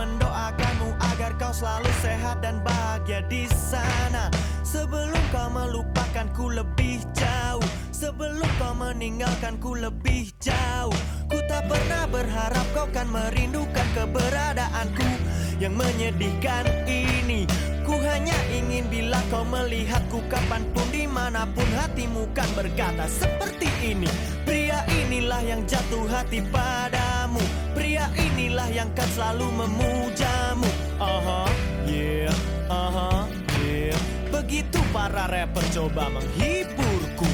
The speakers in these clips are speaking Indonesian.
mendoakanmu agar kau selalu sehat dan bahagia di sana. Sebelum kau melupakanku lebih jauh, sebelum kau meninggalkanku lebih jauh. Ku tak pernah berharap kau kan merindukan keberadaanku yang menyedihkan ini. Ku hanya ingin bila kau melihatku kapan pun di mana pun hatimu kan berkata seperti ini Pria inilah yang jatuh hati padamu Pria inilah yang kan selalu memujamu. Aha, yeah, aha, yeah. Begitu para rapper coba menghiburku.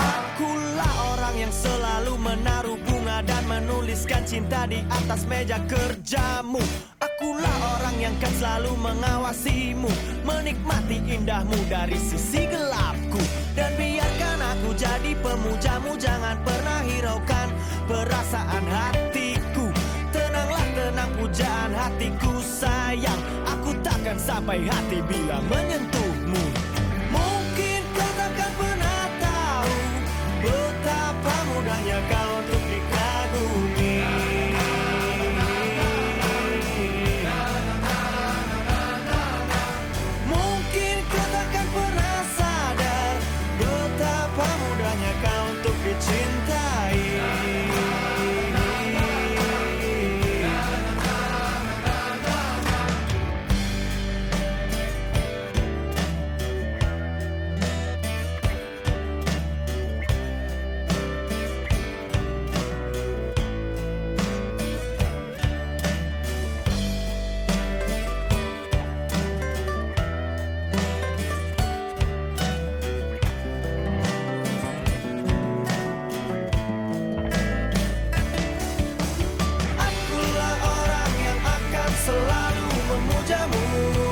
Akulah orang yang selalu menaruh bunga dan menuliskan cinta di atas meja kerjamu yang kan selalu mengawasimu Menikmati indahmu dari sisi gelapku. Dan biarkan aku jadi pemujamu Jangan pernah hiraukan perasaan hatiku. Tenanglah tenang pujaan hatiku sayang. Aku takkan sampai hati bila menyentuhmu selalu memujamu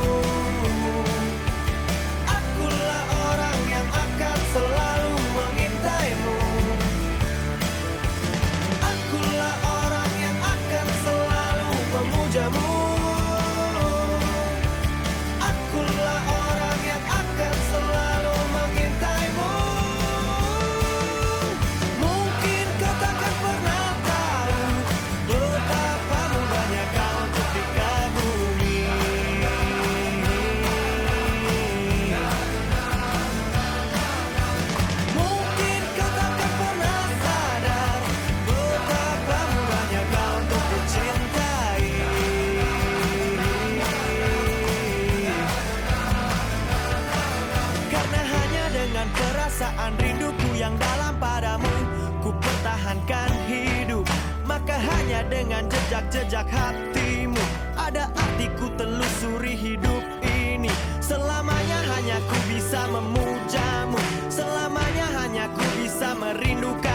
perasaan rinduku yang dalam padamu. Ku pertahankan hidup Maka hanya dengan jejak-jejak hatimu. Ada artiku telusuri hidup ini. Selamanya hanya ku bisa memujamu. Selamanya hanya ku bisa merindukan